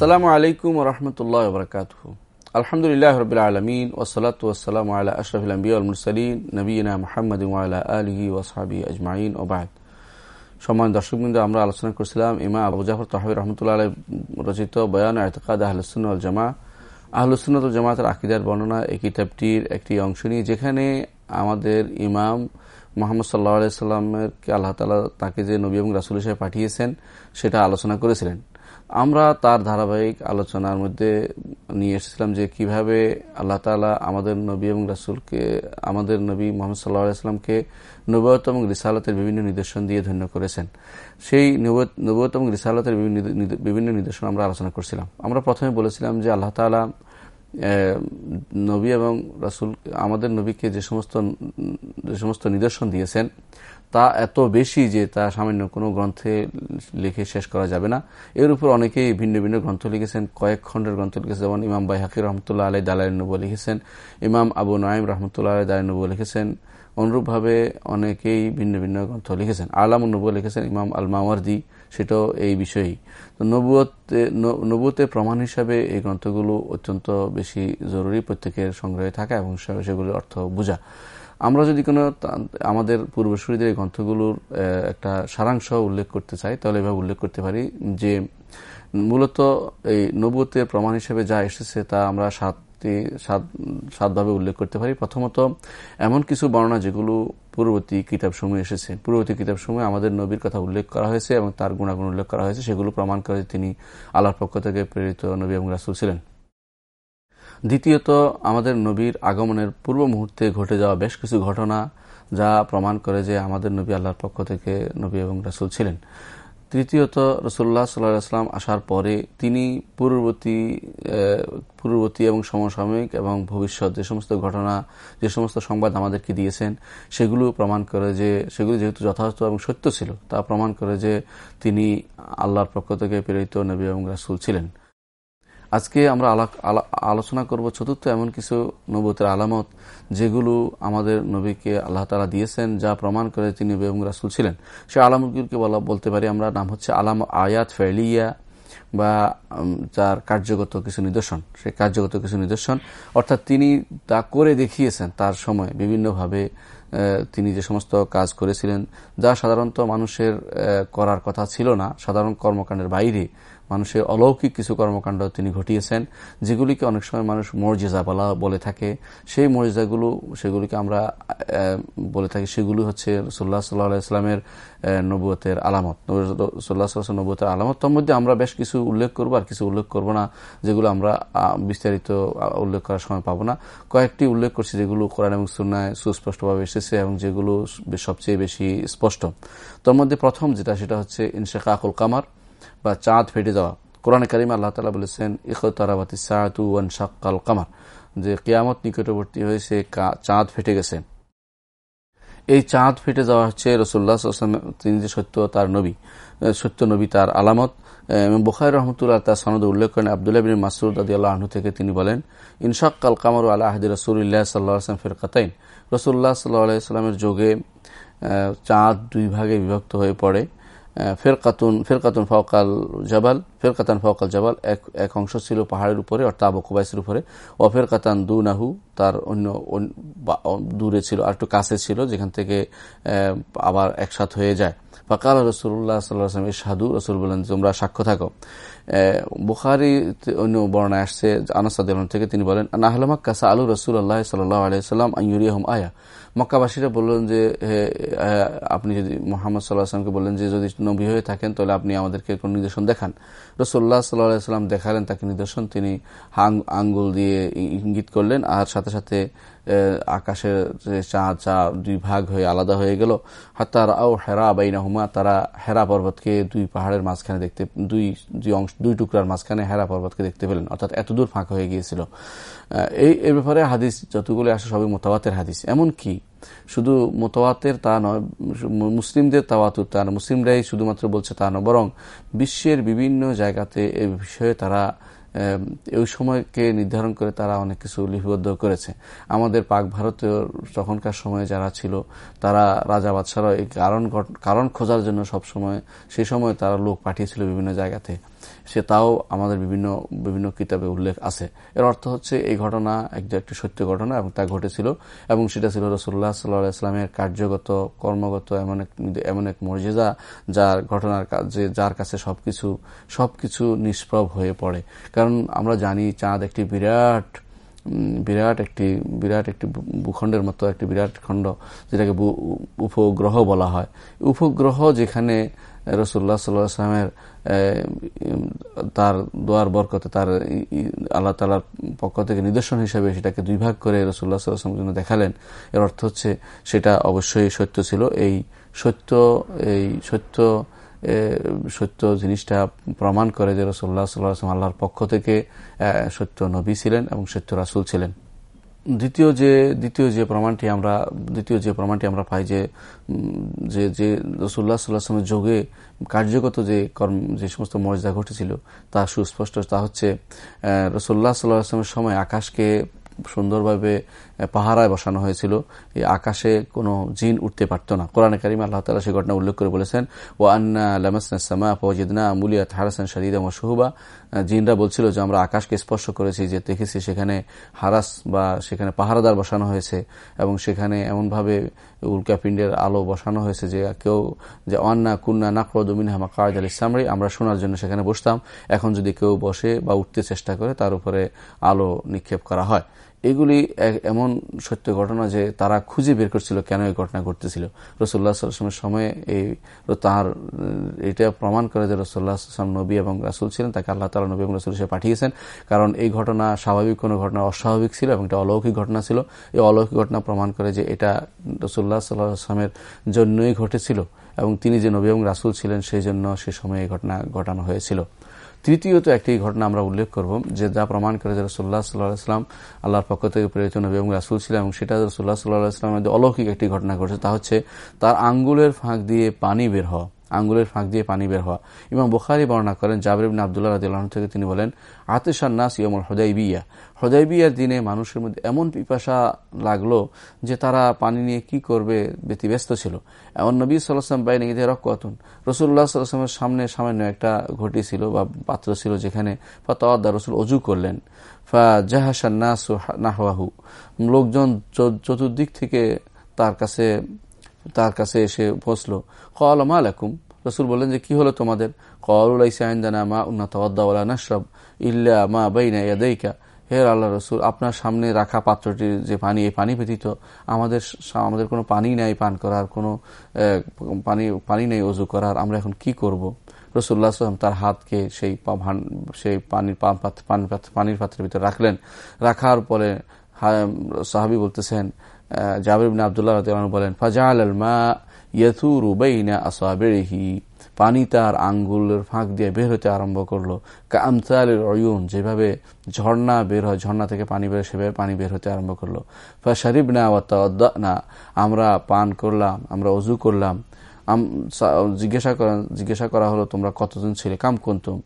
আসসালামু আলাইকুম রহমতুল্লাহ বরকাত আলহামদুলিল্লাহ রবিল আলমিন ওসলাত ওসালাম আল্লাহ আশরফুল আম্বিয়া মুরসালিন নবীনা মোহাম্মদ আল্লাহ আলহি ওসাহাবি আজমাইন ওবায়দ সম্মান দর্শকবৃন্দ, আমরা আলোচনা করছিলাম ইমা আবু জাফর তহাবি রহমতুল্লাহ রচিত বয়ান আয়তকাদ আহলুসুল জামা আহলুসুন্নত জামাতের আকিদার বর্ণনা এই কিতাবটির একটি অংশ নিয়ে, যেখানে আমাদের ইমাম মোহাম্মদ সাল্লাহ আলাইসাল্লামেরকে আল্লাহ তালা তাকে যে নবী এবং রাসুল হিসেবে পাঠিয়েছেন, সেটা আলোচনা করেছিলেন। আমরা তার ধারাবাহিক আলোচনার মধ্যে নিয়ে এসেছিলাম যে কীভাবে আল্লাহ তালা আমাদের নবী এবং রাসুলকে, আমাদের নবী মোহাম্মদ সাল্লাহ আলাইস্লামকে নবত এবং রিসালতের বিভিন্ন নিদর্শন দিয়ে ধন্য করেছেন। সেই নবত এবং রিসালতের বিভিন্ন নিদর্শন আমরা আলোচনা করছিলাম। আমরা প্রথমে বলেছিলাম যে আল্লাহ তালা নবী এবং রাসুল, আমাদের নবীকে যে সমস্ত যে সমস্ত নিদর্শন দিয়েছেন তা এত বেশি যে তা সামান্য কোনো গ্রন্থে লিখে শেষ করা যাবে না। এর উপর অনেকেই ভিন্ন ভিন্ন গ্রন্থ লিখেছেন। কয়েক খণ্ডের গ্রন্থ লিখেছেন। যেমন ইমাম বাই হাকির রহমতুল্লাহ আলাই দালাই নবু লিখেছেন। ইমাম আবু নাইম রহমতুল্লাহ আলাই দালাই নবু লিখেছেন। অনুরূপভাবে অনেকেই ভিন্ন ভিন্ন গ্রন্থ লিখেছেন। আলাম নবু লিখেছেন ইমাম আল মাওয়ার্দি সেটাও এই বিষয়েই। তো নবুয়তে নবুতে প্রমাণ হিসাবে এই গ্রন্থগুলো অত্যন্ত বেশি জরুরি প্রত্যেকের সংগ্রহে থাকা এবং সেগুলির অর্থ বোঝা। আমরা যদি কোনো আমাদের পূর্বসূরীদের এই গ্রন্থগুলোর একটা সারাংশ উল্লেখ করতে চাই, তাহলে এভাবে উল্লেখ করতে পারি যে মূলত এই নবুতের প্রমাণ হিসেবে যা এসেছে তা আমরা সাতটি সাতভাবে উল্লেখ করতে পারি। প্রথমত, এমন কিছু বর্ণনা যেগুলো পূর্ববর্তী কিতাব সময় এসেছে। পূর্ববর্তী কিতাব সময় আমাদের নবীর কথা উল্লেখ করা হয়েছে এবং তার গুণাগুণ উল্লেখ করা হয়েছে। সেগুলো প্রমাণ করে তিনি আল্লাহর পক্ষ থেকে প্রেরিত নবী এবং রাসুল ছিলেন। দ্বিতীয়ত, আমাদের নবীর আগমনের পূর্ব মুহূর্তে ঘটে যাওয়া বেশ কিছু ঘটনা যা প্রমাণ করে যে আমাদের নবী আল্লাহর পক্ষ থেকে নবী এবং রাসুল ছিলেন। তৃতীয়ত রসুল্লাহ সাল্লাহাম আসার পরে তিনি পূর্ববর্তী পূর্ববর্তী এবং সমসাময়িক এবং ভবিষ্যৎ যে সমস্ত ঘটনা, যে সমস্ত সংবাদ আমাদেরকে দিয়েছেন, সেগুলো প্রমাণ করে যে, সেগুলো যেহেতু যথাযথ এবং সত্য ছিল, তা প্রমাণ করে যে তিনি আল্লাহর পক্ষ থেকে প্রেরিত নবী এবং রাসুল ছিলেন। আজকে আমরা আলোচনা করব চতুর্থ এমন কিছু নবতের আলামত, যেগুলো আমাদের নবীকে আল্লাহ তালা দিয়েছেন, যা প্রমাণ করে তিনি এবং রাসুল ছিলেন। সে আলামতগুলিকে বলা বলতে পারি আমরা, নাম হচ্ছে আলাম আয়াত ফেলিয়া বা তার কার্যগত কিছু নিদর্শন। সে কার্যগত কিছু নিদর্শন। অর্থাৎ তিনি তা করে দেখিয়েছেন তার সময়। বিভিন্নভাবে তিনি যে সমস্ত কাজ করেছিলেন, যা সাধারণত মানুষের করার কথা ছিল না। সাধারণ কর্মকাণ্ডের বাইরে মানুষের অলৌকিক কিছু কর্মকাণ্ড তিনি ঘটিয়েছেন, যেগুলিকে অনেক সময় মানুষ মর্যাদা বলা, বলে থাকে। সেই মর্যাদাগুলো সেগুলিকে আমরা বলে থাকি, সেগুলি হচ্ছে রসোল্লা সাল্লাহ ইসলামের নবুয়তের আলামত। সোল্লা সাল্লাহ নবুয়তের আলামত। তার মধ্যে আমরা বেশ কিছু উল্লেখ করব, আর কিছু উল্লেখ করব না, যেগুলো আমরা বিস্তারিত উল্লেখ করার সময় পাবো না। কয়েকটি উল্লেখ করছি, যেগুলো কোরআন এবং সুন্নায় সুস্পষ্টভাবে এসেছে এবং যেগুলো সবচেয়ে বেশি স্পষ্ট। তার মধ্যে প্রথম যেটা, সেটা হচ্ছে ইনশেখা আকুল কামার। বা চাঁদ ফেটে যাওয়া। কোরআন করিম আল্লাহ তালা বলেছেন ইকতারাবাতি সাহাতু ওয়ান শাক্কাল কামার যে কেয়ামত নিকটবর্তী হয়েছে চাঁদ ফেটে গেছে। এই চাঁদ ফেটে যাওয়া হচ্ছে রসুল্লাহ তিনি যে সত্য তার নবী সত্য নবী তার আলামত বুখাই রহমতুল্লাহ তার সনদ উল্লেখ করেন, আবদুল্লাহ বিন মাসুদ আদি আল্লাহ আহ্ন থেকে তিনি বলেন, ইনশাক্কাল কামার আল্লাহ আহদি রসুল্লাহ সাল্লাহ আসলাম ফেরকাতাইন রসুল্লাহ সাল্লাহ আলাইস্লামের যোগে চাঁদ দুই ভাগে বিভক্ত হয়ে পড়ে। ফেরকাতুন ফেরকাতুন ফওকাল জাবাল ফেরকাতান ফওকাল জাবাল এক এক অংশ ছিল পাহাড়ের উপরে, অর্থাৎ আবু কুবাইসের উপরে। অফেরকাতান দু নাহু তার অন্য দূরে ছিল, আর একটু কাছে ছিল, যেখান থেকে আবার একসাথ হয়ে যায়। ফাকাল রসুল্লাহ সাল্লাম সাধু রসুল বলেন, তোমরা সাক্ষ্য থাকো। বুখারি অন্য বর্ণায় আসছে আনাসাদ থেকে তিনি বলেন নাহলামাক কাসা আলু রসুল আল্লাহ সাল্লাহ আলাইসাল্লাম আইয়ুরিয়াহম আয়া। মক্কাবাসীরা বললেন যে আপনি যদি মোহাম্মদ সাল্লাহ আসলামকে বললেন যে, যদি নবী হয়ে থাকেন, তাহলে আপনি আমাদেরকে কোন নির্দেশন দেখান। রসোল্লা সাল্লাম দেখালেন, তাকে নিদর্শন, তিনি আঙ্গুল দিয়ে ইঙ্গিত করলেন, আর সাথে সাথে আকাশের চা চা দুই ভাগ হয়ে আলাদা হয়ে গেল। হাত্তার আও হেরা বাইনা হুমা তারা হেরা পর্বতকে দুই পাহাড়ের মাঝখানে দেখতে, দুই দুই অংশ, দুই টুকরার মাঝখানে হেরা পর্বতকে দেখতে পেলেন, অর্থাৎ এত দূর ফাঁকা হয়ে গিয়েছিল। এই, এ ব্যাপারে হাদিস যতগুলো আসে সবই মোতাবাতের হাদিস। এমন কি শুধু মোতাবাতের তা নয়, মুসলিমদের তাওয়াতুর তা নয়, মুসলিমরাই শুধুমাত্র বলছে তা নয়, বরং বিশ্বের বিভিন্ন জায়গাতে এ বিষয়ে তারা ওই সময়কে নির্ধারণ করে তারা অনেক কিছু লিপিবদ্ধ করেছে। আমাদের পাক ভারতীয় তখনকার সময়ে যারা ছিল, তারা রাজা বাদশারা এই কারণ কারণ খোঁজার জন্য সব সময় সেই সময় তারা লোক পাঠিয়েছিল বিভিন্ন জায়গাতে। সে তাও আমাদের বিভিন্ন বিভিন্ন কিতাবে উল্লেখ আছে। এর অর্থ হচ্ছে এই ঘটনা একটি সত্য ঘটনা এবং তা ঘটেছিল এবং সেটা ছিল রসুল্লাহ সাল্লাহ ইসলামের কার্যগত, কর্মগত এমন এক এমন এক মর্যাদা যার ঘটনার যে, যার কাছে সবকিছু সবকিছু নিষ্প্রভ হয়ে পড়ে। কারণ আমরা জানি চাঁদ একটি বিরাট বিরাট একটি বিরাট একটি ভূখণ্ডের মতো একটি বিরাট খণ্ড, যেটাকে উপগ্রহ বলা হয়। উপগ্রহ যেখানে রসুল্লাহ সাল্লামের তার দোয়ার বরকতে তার আল্লাহ তালার পক্ষ থেকে নিদর্শন হিসেবে সেটাকে দুই ভাগ করে রসুল্লাহ সাল্লাহামের জন্য দেখালেন। এর অর্থ হচ্ছে সেটা অবশ্যই সত্য ছিল। এই সত্য এই সত্য সত্য জিনিসটা প্রমাণ করে যে রসুল্লাহ সাল্লাহ আল্লাহর পক্ষ থেকে সত্য নবী ছিলেন এবং সত্য রাসুল ছিলেন। দ্বিতীয় যে দ্বিতীয় যে প্রমাণটি আমরা, দ্বিতীয় যে প্রমাণটি আমরা পাই যে যে যে রসুল্লাহ সাল্লাহামের যোগে কার্যগত যে কর্ম, যে সমস্ত মর্যাদা ঘটেছিল, তা সুস্পষ্ট। তা হচ্ছে রসুল্লাহ সাল্লাহামের সময় আকাশকে সুন্দরভাবে পাহারায় বসানো হয়েছিল। এই আকাশে কোনো জিন উঠতে পারত না। কোরআন করিম আল্লাহ তালা সে ঘটনা উল্লেখ করে বলেছেন ও আন্না লামাসমা ফজিদনা মুলিয়া হারাসান শারিদা মশহুবা জিনরা বলছিল যে আমরা আকাশকে স্পর্শ করেছি, যে দেখেছি সেখানে হারাস বা সেখানে পাহারাদার বসানো হয়েছে এবং সেখানে এমনভাবে উল্কাপিণ্ডের আলো বসানো হয়েছে যে কেউ যে অন্না কুন্না নাকরদমিন হামা কাজ আল ইসলামরি আমরা শোনার জন্য সেখানে বসতাম। এখন যদি কেউ বসে বা উঠতে চেষ্টা করে, তার উপরে আলো নিক্ষেপ করা হয়। এগুলি এমন সত্য ঘটনা যে তারা খুঁজে বের করছিল কেন এই ঘটনা ঘটতেছিল। রসুল্লাহ সাল্লামের সময়ে এই তার এটা প্রমাণ করে যে রসুল্লাহ নবী এবং রাসুল ছিলেন, তাকে আল্লাহ তালা নবী এবং রসুল হিসেবে পাঠিয়েছেন। কারণ এই ঘটনা স্বাভাবিক, কোনো ঘটনা অস্বাভাবিক ছিল এবং এটা অলৌকিক ঘটনা ছিল। এই অলৌকিক ঘটনা প্রমাণ করে যে এটা রসুল্লাহ সাল্লাহ আসলামের জন্যই ঘটেছিল এবং তিনি যে নবী এবং রাসুল ছিলেন, সেই জন্য সে সময় এই ঘটনা ঘটানো হয়েছিল। তৃতীয়ত একটি ঘটনা আমরা উল্লেখ করব, যে যা প্রমাণ করে যে রসুল্লাহ সাল্লাহাম আল্লাহর পক্ষ থেকে প্রেরিত নবী এবং রাসুল ছিলেন, এবং সেটা রসুল্লাহ সাল্লাহ ইসলামের অলৌকিক একটি ঘটনা ঘটেছে, তা হচ্ছে তার আঙ্গুলের ফাঁক দিয়ে পানি বের হওয়া। আঙ্গুলের ফাঁক দিয়ে পানি বের হওয়া। এবং বোখারি বর্ণনা করেন জাবরিবিন আবদুল্লাহ রাদিল্লাহ থেকে তিনি বলেন আতেশান নাস ইয়মুল হদাই বিয়া হদাইবিয়া। হদাইবিয়ার দিনে মানুষের মধ্যে এমন পিপাসা লাগল যে তারা পানি নিয়ে কি করবে, ব্যতিব্যস্ত ছিল। এমন নবী সাল্লাম বাইনে ঈদে রক্ষতন রসুল্লাহ সাল্লামের সামনে সামান্য একটা ঘটি ছিল বা পাত্র ছিল যেখানে ফাতওয়াদ্দা রসুল অজু করলেন। ফা জাহাসান নাস নাহওয়াহু। লোকজন চতুর্দিক থেকে তার কাছে তার কাছে এসে পৌঁছলো কল মা আলাকুম রসুল বললেন যে, কি হলো তোমাদের? কলাইসাইন্দানা মা উন্নতওয়ালা নাসরব ইল্লা মা বাইনা ইয়াদাইকা। হের আল্লাহ রসুল, আপনার সামনে রাখা পাত্রটির যে পানি, এই পানি ব্যতীত আমাদের আমাদের কোনো পানি নাই পান করার, কোনো পানি পানি নেই অজু করার, আমরা এখন কি করব? রসুল্লাহ আসলাম তার হাতকে সেই সেই পানির পানির পাত্রের ভিতরে রাখলেন। রাখার পরে সাহাবি বলতেছেন জাবির আবদুল্লাহ বলেন ফাজাল আল মা ইয়থুরু বাইনা আসাবেরিহি। পানি তার আঙ্গুলের ফাঁক দিয়ে বের হতে আরম্ভ করল। কামতালের অয়ুন যেভাবে ঝর্ণা বের হয়, ঝর্ণা থেকে পানি বের, সেভাবে পানি বের হতে আরম্ভ করল। ফা শরিব না না আমরা পান করলাম, আমরা অজু করলাম। জিজ্ঞাসা জিজ্ঞাসা করা হলো, তোমরা কতজন ছিলে? কাম কুন্তুম?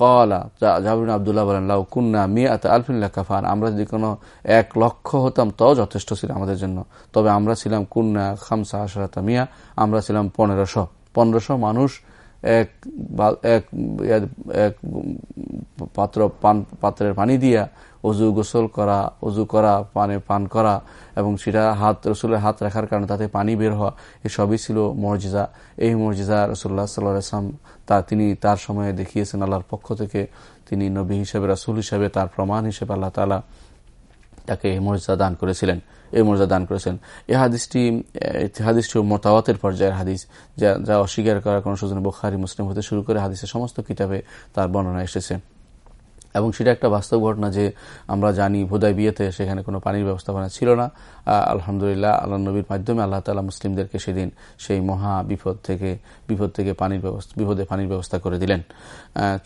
কলা জাবিন আবদুল্লাহ বলেন, লাউ কুন্না মিয়াত আলফিল্লা কাফান আমরা যদি কোনো এক লক্ষ হতাম, তাও যথেষ্ট ছিল আমাদের জন্য। তবে আমরা ছিলাম কুন্না খামসা আশরাতা মিয়া, আমরা ছিলাম পনেরোশো। পনেরোশো মানুষ এক এক এক পাত্র পান, পাত্রের পানি দিয়া অজু গোসল করা, অজু করা, পানে পান করা এবং সেটা হাত, রসুলের হাত রাখার কারণে তাতে পানি বের হওয়া, এসবই ছিল মর্যাদা এই মর্যাদা রসুল্লাহ সাল্লাহ সাল্লাম তা তিনি তার সময়ে দেখিয়েছেন আল্লাহর পক্ষ থেকে। তিনি নবী হিসেবে, রাসুল হিসেবে, তার প্রমাণ হিসেবে আল্লাহ তালা তাকে এই মর্যাদা দান করেছিলেন। এই মর্যাদা দান করেছেন। এই হাদিসটি হাদিসটি মতাওয়াতের পর্যায়ের হাদিস, যা যা অস্বীকার করার কোনো সুযোগ বোখারি, মুসলিম হতে শুরু করে হাদিসের সমস্ত কিতাবে তার বর্ণনা এসেছে। এবং সেটা একটা বাস্তব ঘটনা যে আমরা জানি হুদায় বিয়েতে সেখানে কোনো পানির ব্যবস্থাপনা ছিল না। আলহামদুলিল্লাহ আল্লাহ নবীর মাধ্যমে আল্লাহ তালা মুসলিমদেরকে সেদিন সেই মহা বিপদ থেকে বিপদ থেকে পানির ব্যবস্থা, বিপদে পানির ব্যবস্থা করে দিলেন।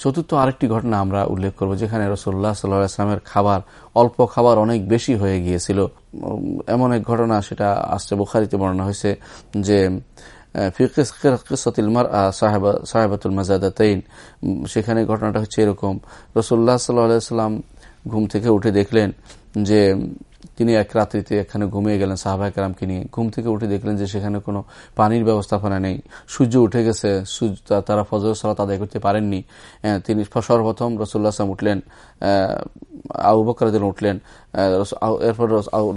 চতুর্থ আরেকটি ঘটনা আমরা উল্লেখ করব যেখানে রসোল্লাহ সাল্লাহ খাবার, অল্প খাবার অনেক বেশি হয়ে গিয়েছিল। এমন এক ঘটনা সেটা আসছে বুখারিতে বর্ণনা হয়েছে যে সেখানে ঘটনাটা হচ্ছে এরকম। রসুল্লাহ সাল্লাম ঘুম থেকে উঠে দেখলেন যে, তিনি এক রাত্রিতে এখানে ঘুমিয়ে গেলেন সাহাবাহ কালামকে নিয়ে। ঘুম থেকে উঠে দেখলেন যে, সেখানে কোনো পানির ব্যবস্থাপনা নেই। সূর্য উঠে গেছে, সূর্য তারা ফজর সালাত আদায় করতে পারেননি। তিনি সর্বপ্রথম রসুল্লাহ আসলাম উঠলেন। আউ বকর উঠলেন। এরপর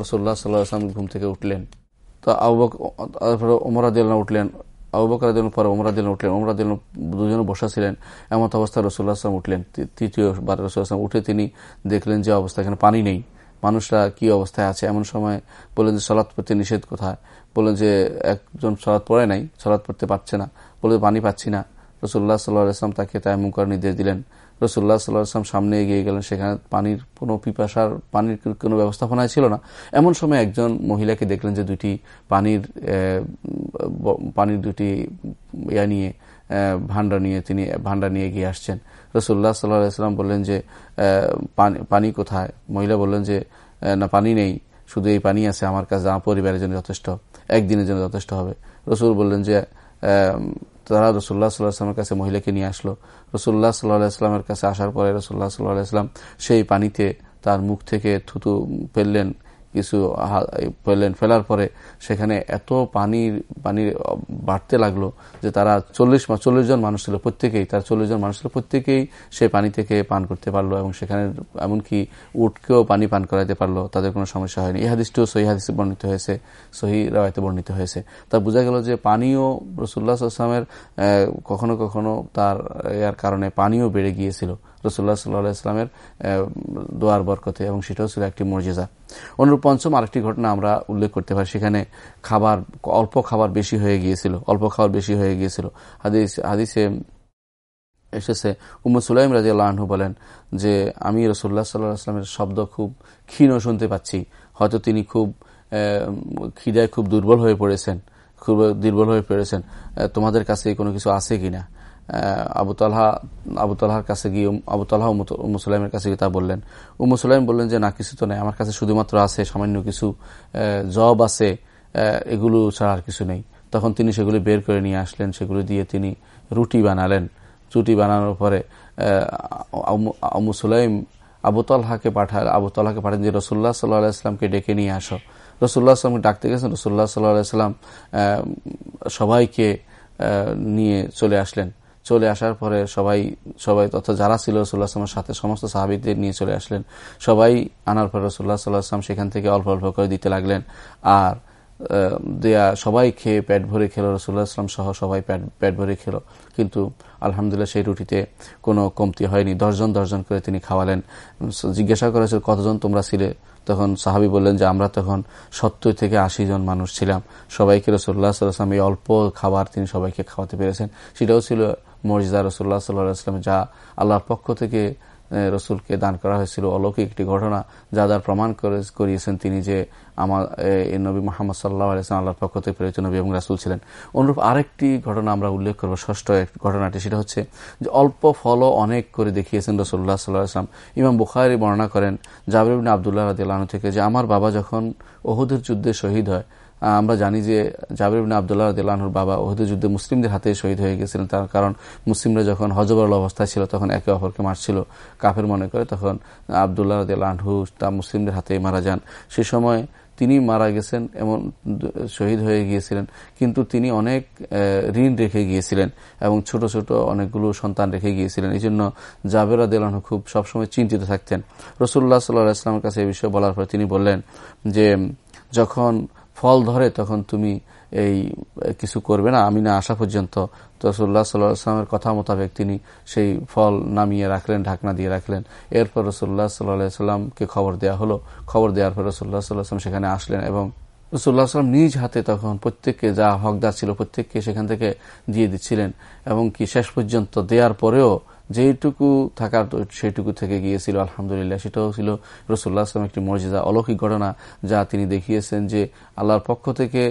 রসুল্লাহ সাল্লাহ আসলাম ঘুম থেকে উঠলেন। তো আউ বকর ওমরাদিল্লাহ উঠলেন। আবু বকর পরে ওমরাদিন উঠলেন। ওমরাদিন দুজনে বসা ছিলেন। এমন অবস্থায় রসুল্লাহ আসলাম উঠলেন। তৃতীয় বার রসুল্লাহ আসলাম উঠে তিনি দেখলেন যে অবস্থা এখানে পানি নেই। মানুষরা কি অবস্থায় আছে? এমন সময় বললেন যে সলাৎ পড়তে নিষেধ কোথায়? বললেন যে একজন সলাৎ পড়ে নাই সলাৎ পড়তে পারছে না। বলে পানি পাচ্ছি না। রসুল্লাহ সাল্লাহ আসলাম তাকে তায়ামুম করার নির্দেশ দিলেন। রসুল্লাহ সাল্লাহাম সামনে এগিয়ে গেলেন। সেখানে পানির কোনো পিপাসার, পানির কোনো ব্যবস্থাপনায় ছিল না। এমন সময় একজন মহিলাকে দেখলেন যে দুটি পানির পানির দুটি ইয়া নিয়ে ভান্ডা নিয়ে তিনি ভান্ডা নিয়ে এগিয়ে আসছেন। রসুল্লাহ সাল্লাহাম বললেন যে পানি কোথায়? মহিলা বললেন যে না, পানি নেই। শুধু এই পানি আছে, আমার কাছে, আমার পরিবারের জন্য যথেষ্ট। একদিনের জন্য যথেষ্ট হবে। রসুল বললেন যে তারা রসুল্লাহ সাল্লাহামের কাছে মহিলাকে নিয়ে আসলো। রসুল্লাহ সাল্লাহ আসলামের কাছে আসার পরে রসুল্লাহ সাল্লাহ আসলাম সেই পানিতে তার মুখ থেকে থুতু ফেললেন কিছু ফেললেন ফেলার পরে সেখানে এত পানির পানির বাড়তে লাগল যে তারা চল্লিশ চল্লিশ জন মানুষ ছিল প্রত্যেকেই। তার চল্লিশ জন মানুষ ছিল প্রত্যেকেই সেই পানি থেকে পান করতে পারল এবং সেখানে এমনকি উটকেও পানি পান করাইতে পারল। তাদের কোনো সমস্যা হয়নি। এই হাদিসটিও সহি হাদিসে বর্ণিত হয়েছে, সহি রায়তে বর্ণিত হয়েছে। তা বোঝা গেল যে পানিও রসুল্লাহ আসলামের কখনো কখনো তার ইয়ার কারণে পানিও বেড়ে গিয়েছিল। রসুল্লাহ সাল্লাহ ইসলামের দোয়ার বরকতে এবং সেটাও ছিল একটি মর্যাদা। অনুরূপ পঞ্চম আরেকটি ঘটনা আমরা উল্লেখ করতে পারি, সেখানে খাবার, অল্প খাবার বেশি হয়ে গিয়েছিল, অল্প খাবার বেশি হয়ে গিয়েছিল। হাদিস, হাদিসে এসেছে উম্মদ সুলাইম রাজি আল্লাহু বলেন যে, আমি রসুল্লাহ সাল্লাহ আসলামের শব্দ খুব ক্ষীণ শুনতে পাচ্ছি। হয়তো তিনি খুব খিদায় খুব দুর্বল হয়ে পড়েছেন, খুব দুর্বল হয়ে পড়েছেন। তোমাদের কাছে কোনো কিছু আছে কিনা? আবু তালহা কাছে গিয়ে আবু তালহা মুসলাইমের কাছে গিয়ে তা বললেন। ও মুসলাইম বললেন যে, না, কিছু তো নেই। আমার কাছে শুধুমাত্র আছে সামান্য কিছু জব আছে এগুলো ছাড়া আর কিছু নেই। তখন তিনি সেগুলি বের করে নিয়ে আসলেন। সেগুলো দিয়ে তিনি রুটি বানালেন। রুটি বানানোর পরে আবু সুলাইম আবু তালহাকে পাঠা, আবু তালহাকে পাঠান যে রসুল্লাহ সাল্লাহ ইসলামকে ডেকে নিয়ে আসো। রসুল্লাহ আসলামকে ডাকতে গেছেন। রসুল্লাহ সাল্লাহ সাল্লাম সবাইকে নিয়ে চলে আসলেন। চলে আসার পরে সবাই সবাই তথা যারা ছিল রসুল্লাহ আসলামের সাথে সমস্ত সাহাবিদের নিয়ে চলে আসলেন, সবাই আনার পর রসুল্লাহ সাল্লাহ আসলাম সেখান থেকে অল্প অল্প করে দিতে লাগলেন। আর দেয়া সবাই খেয়ে পেট ভরে খেলো রসুল্লাহ আসলাম সহ সবাই পেট ভরে খেলো। কিন্তু আলহামদুলিল্লাহ সেই রুটিতে কোনো কমতি হয়নি। দশজন দশজন করে তিনি খাওয়ালেন। জিজ্ঞাসা করেছিল কতজন তোমরা ছিলে? তখন সাহাবি বললেন যে, আমরা তখন সত্তর থেকে আশি জন মানুষ ছিলাম। সবাইকে রসুল্লাহ সাল্লাম এই অল্প খাবার তিনি সবাইকে খাওয়াতে পেরেছেন। সেটাও ছিল মর্যাদা রসুল্লাহ সাল্লাহ যা আল্লাহর পক্ষ থেকে রসুলকে দান করা হয়েছিল, অলৌকিক একটি ঘটনা, যা যার প্রমাণ করিয়েছেন তিনি যে আমার এই নবী মোহাম্মদ সাল্লাহ আলিয়াম আল্লাহর পক্ষ থেকে প্রেরিত নবী এবং রাসুল ছিলেন। অনুরূপ আরেকটি ঘটনা আমরা উল্লেখ করব, ষষ্ঠ ঘটনাটি, সেটা হচ্ছে যে অল্প ফলও অনেক করে দেখিয়েছেন রসুল্লাহ সাল্লাহ আসলাম ইমাম বুখারি বর্ণনা করেন, জাবির আবদুল্লাহ রাদিল্লাহ থেকে যে, আমার বাবা যখন ওহুদের যুদ্ধে শহীদ হয় আমরা জানি যে জাবির বিন আবদুল্লাহ দিল্লাহর বাবা ওহুদ যুদ্ধে মুসলিমদের হাতে শহীদ হয়ে গেছিলেন। তার কারণ মুসলিমরা যখন হজবরল অবস্থায় ছিল, তখন একে অপরকে মারছিল। কাফের মনে করে তখন আবদুল্লাহ দিল্লাহু তা মুসলিমদের হাতে মারা যান। সে সময় তিনি মারা গেছেন এমন শহীদ হয়ে গিয়েছিলেন। কিন্তু তিনি অনেক ঋণ রেখে গিয়েছিলেন এবং ছোট ছোট অনেকগুলো সন্তান রেখে গিয়েছিলেন। এই জন্য জাবেরা দেলানহু খুব সবসময় চিন্তিত থাকতেন। রসুল্লাহ সাল্লাহ ইসলামের কাছে এই বিষয়ে বলার পর তিনি বললেন যে, যখন ফল ধরে, তখন তুমি এই কিছু করবে না। আমি না আসা পর্যন্ত তো রসুল্লাহ সাল্লাহামের কথা মোতাবেক তিনি সেই ফল নামিয়ে রাখলেন, ঢাকনা দিয়ে রাখলেন। এরপর রসুল্লাহ সাল্লাহ সাল্লামকে খবর দেওয়া হলো? খবর দেওয়ার পর রসুল্লাহ সাল্লাহাম সেখানে আসলেন এবং রসুল্লাহ সাল্লাম নিজ হাতে তখন প্রত্যেককে যা হকদার ছিল প্রত্যেককে সেখান থেকে দিয়ে দিচ্ছিলেন এবং কি শেষ পর্যন্ত দেওয়ার পরেও যেইটুকু থাকার সেটুকু থেকে গিয়েছিল, আলহামদুলিল্লাহ। সেটাও ছিল রসুল্লাহ আসলাম একটি মর্যাদা, অলৌকিক ঘটনা, যা তিনি দেখিয়েছেন যে আল্লাহর পক্ষ থেকে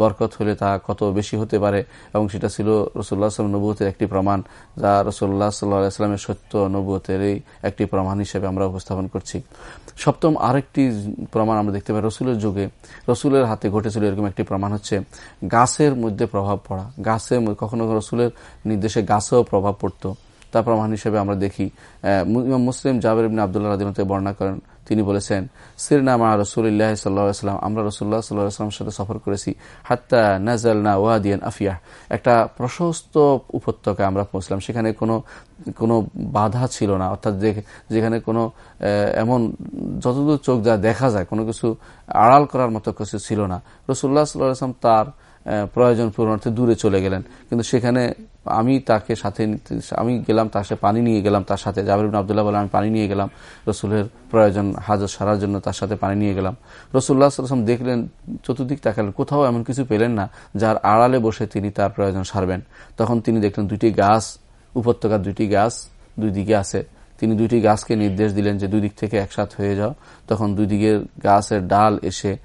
বরকত হলে তা কত বেশি হতে পারে, এবং সেটা ছিল রসুল্লাহ আসলাম নবুতের একটি প্রমাণ, যা রসুল্লাহ সাল্লাহ আসলামের সত্য নবুতেরই একটি প্রমাণ হিসেবে আমরা উপস্থাপন করছি। সপ্তম আরেকটি প্রমাণ আমরা দেখতে পাই, রসুলের যুগে, রসুলের হাতে ঘটেছিল এরকম একটি প্রমাণ হচ্ছে গাছের মধ্যে প্রভাব পড়া। গাছে কখনো রসুলের নির্দেশে গাছেও প্রভাব পড়তো। তার প্রমাণ হিসেবে আমরা দেখি মুসলিম জাবের ইবিন আবদুল্লাহ রাদিনতে বর্ণনা করেন, তিনি বলেছেন সিরনামা রসুল্লাহ সাল্লাহাম আমরা রসুল্লাহ সাল্লাহামের সাথে সফর করেছি, হাত্তা নাজাল না ওয়াদিয়ান আফিয়া একটা প্রশস্ত উপত্যকা আমরা পৌঁছলাম, সেখানে কোনো কোনো বাধা ছিল না। অর্থাৎ যেখানে কোনো এমন যতদূর চোখ যা দেখা যায়, কোনো কিছু আড়াল করার মতো কিছু ছিল না। রসুল্লাহ সাল্লাম তার প্রয়োজন পূরণার্থে দূরে চলে গেলেন। কিন্তু সেখানে আমি তাকে সাথে আমি গেলাম, তার সাথে পানি নিয়ে গেলাম, তার সাথে জাবির আবদুল্লাহ বলে আমি পানি নিয়ে গেলাম। রসুলের প্রয়োজন হাজর সারার জন্য তার সাথে পানি নিয়ে গেলাম। রসুল্লাহ সাল্লাম দেখলেন, চতুর্দিক তাকালেন, কোথাও এমন কিছু পেলেন না যার আড়ালে বসে তিনি তার প্রয়োজন সারবেন। তখন তিনি দেখলেন দুইটি গাছ উপত্যকার দুইটি গাছ, দুই দিকে আছে। তিনি দুইটি গাছকে নির্দেশ দিলেন যে দুই দিক থেকে একসাথ হয়ে যাও। তখন দুই দিকের গাছের ডাল এসে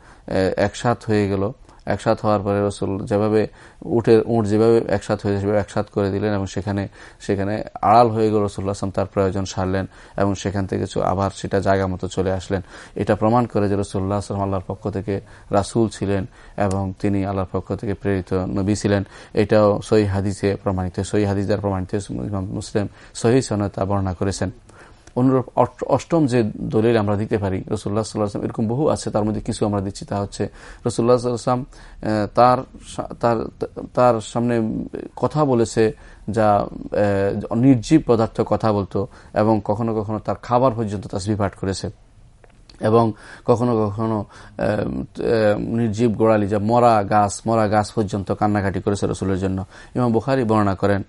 একসাথ হয়ে গেল। একসাথ হওয়ার পরে রসুল যেভাবে উঠে উঠ যেভাবে একসাথ হয়ে সেভাবে একসাথ করে দিলেন এবং সেখানে সেখানে আড়াল হয়ে গেল রসুল্লাহ আসলাম তার প্রয়োজন সারলেন এবং সেখান থেকে কিছু আবার সেটা জায়গা মতো চলে আসলেন। এটা প্রমাণ করে যে রসুল্লাহ আসলাম আল্লাহর পক্ষ থেকে রাসুল ছিলেন এবং তিনি আল্লাহর পক্ষ থেকে প্রেরিত নবী ছিলেন। এটাও সহি হাদিসে প্রমাণিত, সহি হাদিস দ্বারা প্রমাণিত মুসলিম সহি সনতা বর্ণনা করেছেন। অনুরূপ অষ্টম যে দলিল আমরা দিতে পারি রসুল্লাহ সাল্লাহাম এরকম বহু আছে, তার মধ্যে কিছু আমরা দিচ্ছি, তা হচ্ছে রসুল্লাহ সাল্লাম তার তার তার সামনে কথা বলেছে যা নির্জীব পদার্থ কথা বলতো এবং কখনো কখনো তার খাবার পর্যন্ত তাসবি পাঠ করেছে। এবং কখনো কখনো নির্জীব গোড়ালি যা মরা গাছ মরা গাছ পর্যন্ত কান্নাকাটি করেছে রসুলের জন্য। ইমাম বুখারি বর্ণনা করেন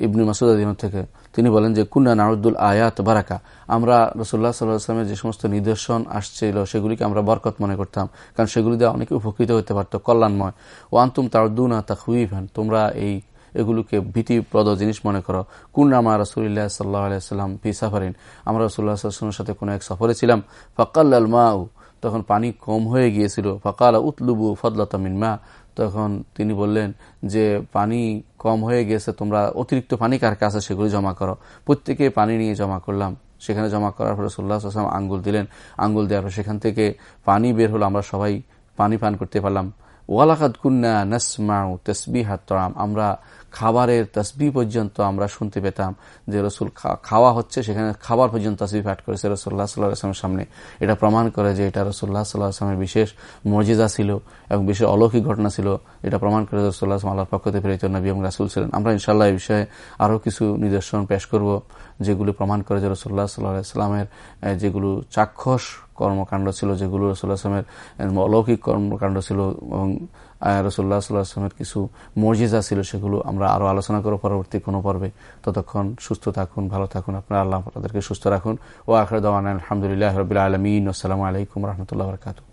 ইবনি মাসুদ থেকে। তিনি বলেন যে, কুন্না নারুদ্দুল আয়াত বারাকা। আমরা রসুল্লাহ সাল্লাহামের যে সমস্ত নিদর্শন আসছিল, সেগুলিকে আমরা বরকত মনে করতাম। কারণ সেগুলি দিয়ে অনেকে উপকৃত হতে পারত, কল্যাণময়। ও আন্তুম তারদুনা তা খুইফান তোমরা এই এগুলোকে ভীতিপ্রদ জিনিস মনে করো। কোন নামা রসুল্লাহ সাল্লাহ আলাইসাল্লাম ফি সাফারিন। আমরা রসুল্লাহ সাল্লামের সাথে কোনো এক সফরে ছিলাম। ফকাল মাউ, তখন পানি কম হয়ে গিয়েছিল। ফকাল উতলুবু ফদলতামিন মা, তখন তিনি বললেন যে, পানি কম হয়ে গেছে, তোমরা অতিরিক্ত পানি কার কাছে সেগুলি জমা করো। প্রত্যেকে পানি নিয়ে জমা করলাম। সেখানে জমা করার পরে সুল্লাহ আসলাম আঙ্গুল দিলেন। আঙ্গুল দেওয়ার পর সেখান থেকে পানি বের হলো, আমরা সবাই পানি পান করতে পারলাম। ওয়ালাকাত কুন্না নাসমাউ তসবি হাতরাম আমরা খাবারের তসবি পর্যন্ত আমরা শুনতে পেতাম যে রসুল খাওয়া হচ্ছে, সেখানে খাবার পর্যন্ত তসবি পাঠ করেছে রসুল্লাহ সাল্লাহ আসলামের সামনে। এটা প্রমাণ করে যে এটা রসুল্লাহ সাল্লাহ আসলামের বিশেষ মর্যাদা ছিল এবং বিশেষ অলৌকিক ঘটনা ছিল। এটা প্রমাণ করে রসুল্লাহ আসলাম আল্লাহর পক্ষ থেকে প্রেরিত নবী এবং রাসুল ছিলেন। আমরা ইনশাল্লাহ এই বিষয়ে আরও কিছু নিদর্শন পেশ করব, যেগুলি প্রমাণ করে যে রসুল্লাহ সাল্লাহ সাল্লামের যেগুলো চাক্ষস কর্মকাণ্ড ছিল, যেগুলো রসুল্লাহ আসলামের অলৌকিক কর্মকাণ্ড ছিল এবং রসুল্লাহ সাল্লাহ আসলামের কিছু মর্যাদা ছিল, সেগুলো আমরা আরও আলোচনা করব পরবর্তী কোনো পর্বে। ততক্ষণ সুস্থ থাকুন, ভালো থাকুন, আপনার আল্লাহ আপনাদেরকে সুস্থ রাখুন। ও আখর দান আলহামদুলিল্লাহ রবিআ আলমিন। আসসালামু আলাইকুম রহমতুল্লাহ বরকাতু